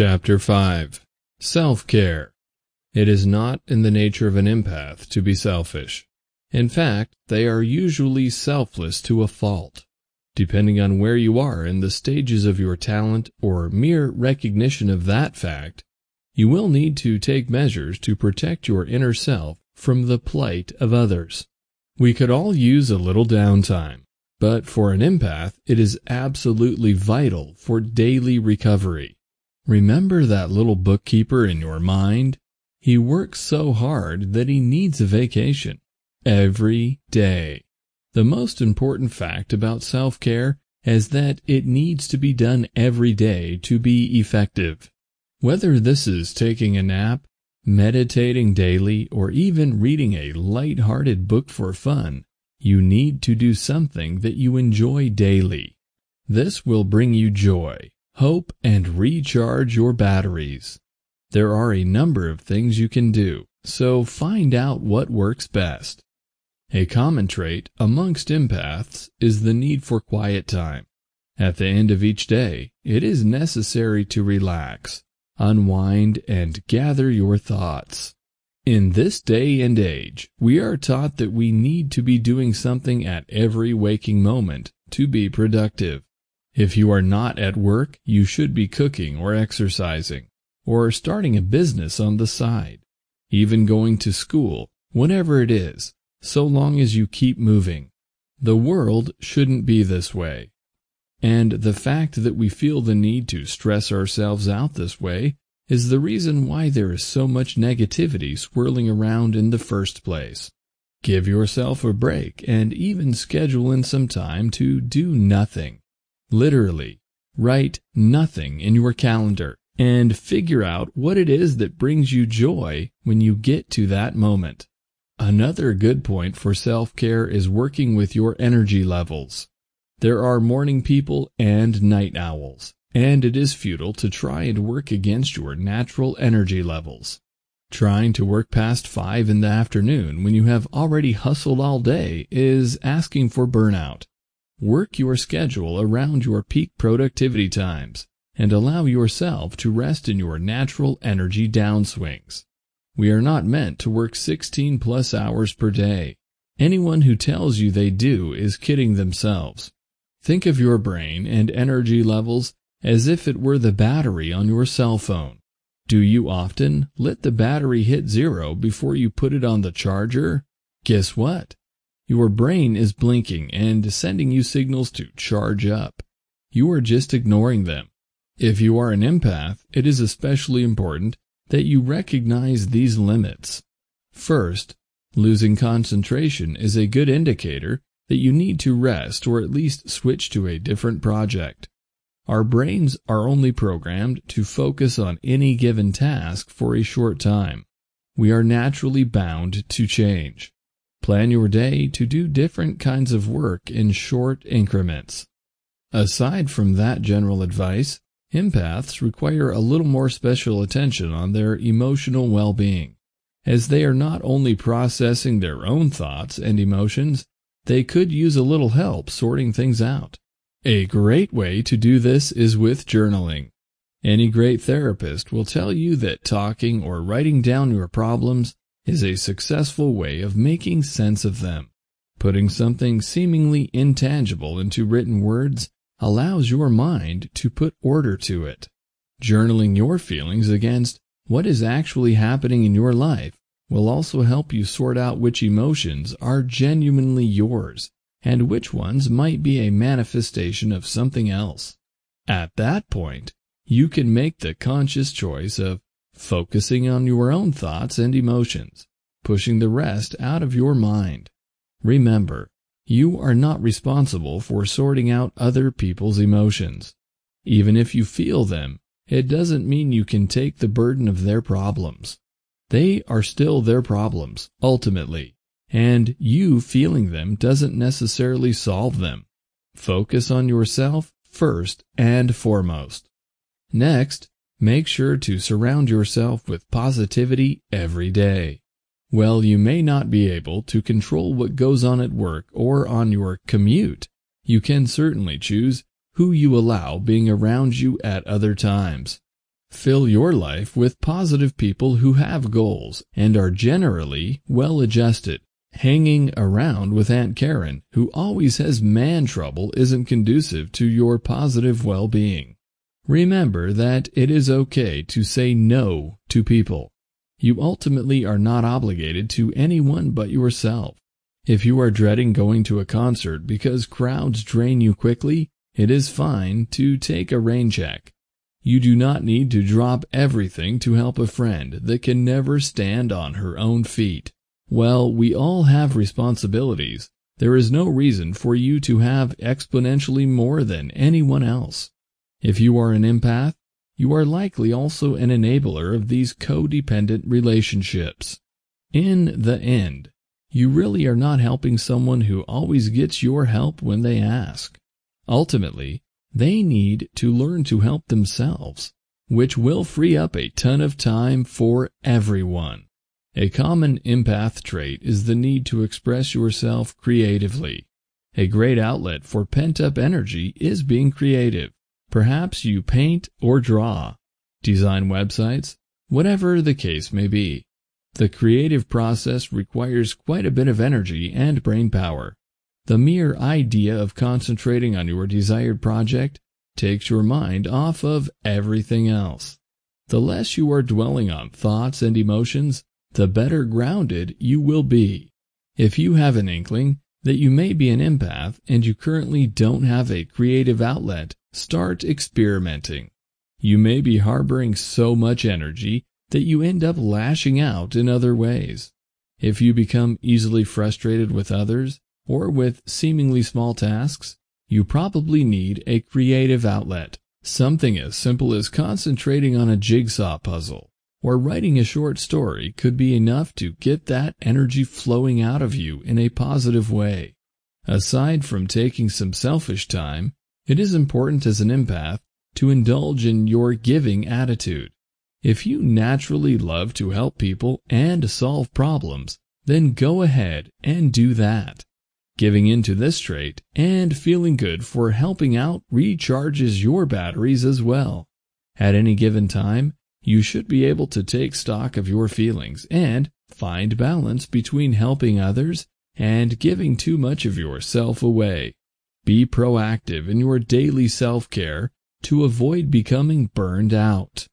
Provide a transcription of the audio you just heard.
Chapter 5 Self-Care It is not in the nature of an empath to be selfish. In fact, they are usually selfless to a fault. Depending on where you are in the stages of your talent or mere recognition of that fact, you will need to take measures to protect your inner self from the plight of others. We could all use a little downtime, but for an empath it is absolutely vital for daily recovery. Remember that little bookkeeper in your mind? He works so hard that he needs a vacation. Every day. The most important fact about self-care is that it needs to be done every day to be effective. Whether this is taking a nap, meditating daily, or even reading a light-hearted book for fun, you need to do something that you enjoy daily. This will bring you joy, hope, and recharge your batteries. There are a number of things you can do, so find out what works best. A common trait amongst empaths is the need for quiet time. At the end of each day, it is necessary to relax, unwind, and gather your thoughts. In this day and age, we are taught that we need to be doing something at every waking moment to be productive. If you are not at work, you should be cooking or exercising, or starting a business on the side, even going to school, whatever it is, so long as you keep moving. The world shouldn't be this way. And the fact that we feel the need to stress ourselves out this way is the reason why there is so much negativity swirling around in the first place. Give yourself a break and even schedule in some time to do nothing. Literally, write nothing in your calendar and figure out what it is that brings you joy when you get to that moment. Another good point for self-care is working with your energy levels. There are morning people and night owls, and it is futile to try and work against your natural energy levels. Trying to work past 5 in the afternoon when you have already hustled all day is asking for burnout. Work your schedule around your peak productivity times and allow yourself to rest in your natural energy downswings. We are not meant to work 16 plus hours per day. Anyone who tells you they do is kidding themselves. Think of your brain and energy levels as if it were the battery on your cell phone. Do you often let the battery hit zero before you put it on the charger? Guess what? Your brain is blinking and sending you signals to charge up. You are just ignoring them. If you are an empath, it is especially important that you recognize these limits. First, losing concentration is a good indicator that you need to rest or at least switch to a different project. Our brains are only programmed to focus on any given task for a short time. We are naturally bound to change. Plan your day to do different kinds of work in short increments. Aside from that general advice, empaths require a little more special attention on their emotional well-being. As they are not only processing their own thoughts and emotions, they could use a little help sorting things out. A great way to do this is with journaling. Any great therapist will tell you that talking or writing down your problems is a successful way of making sense of them. Putting something seemingly intangible into written words allows your mind to put order to it. Journaling your feelings against what is actually happening in your life will also help you sort out which emotions are genuinely yours and which ones might be a manifestation of something else. At that point, you can make the conscious choice of focusing on your own thoughts and emotions, pushing the rest out of your mind. Remember, you are not responsible for sorting out other people's emotions. Even if you feel them, it doesn't mean you can take the burden of their problems. They are still their problems, ultimately, and you feeling them doesn't necessarily solve them. Focus on yourself first and foremost. Next, Make sure to surround yourself with positivity every day. While you may not be able to control what goes on at work or on your commute, you can certainly choose who you allow being around you at other times. Fill your life with positive people who have goals and are generally well adjusted. Hanging around with Aunt Karen, who always has man trouble, isn't conducive to your positive well-being. Remember that it is okay to say no to people. You ultimately are not obligated to anyone but yourself. If you are dreading going to a concert because crowds drain you quickly, it is fine to take a rain check. You do not need to drop everything to help a friend that can never stand on her own feet. Well, we all have responsibilities. There is no reason for you to have exponentially more than anyone else. If you are an empath, you are likely also an enabler of these codependent relationships. In the end, you really are not helping someone who always gets your help when they ask. Ultimately, they need to learn to help themselves, which will free up a ton of time for everyone. A common empath trait is the need to express yourself creatively. A great outlet for pent-up energy is being creative. Perhaps you paint or draw, design websites, whatever the case may be. The creative process requires quite a bit of energy and brain power. The mere idea of concentrating on your desired project takes your mind off of everything else. The less you are dwelling on thoughts and emotions, the better grounded you will be. If you have an inkling that you may be an empath and you currently don't have a creative outlet, start experimenting. You may be harboring so much energy that you end up lashing out in other ways. If you become easily frustrated with others, or with seemingly small tasks, you probably need a creative outlet. Something as simple as concentrating on a jigsaw puzzle or writing a short story could be enough to get that energy flowing out of you in a positive way. Aside from taking some selfish time, it is important as an empath to indulge in your giving attitude. If you naturally love to help people and solve problems, then go ahead and do that. Giving into this trait and feeling good for helping out recharges your batteries as well. At any given time, you should be able to take stock of your feelings and find balance between helping others and giving too much of yourself away. Be proactive in your daily self-care to avoid becoming burned out.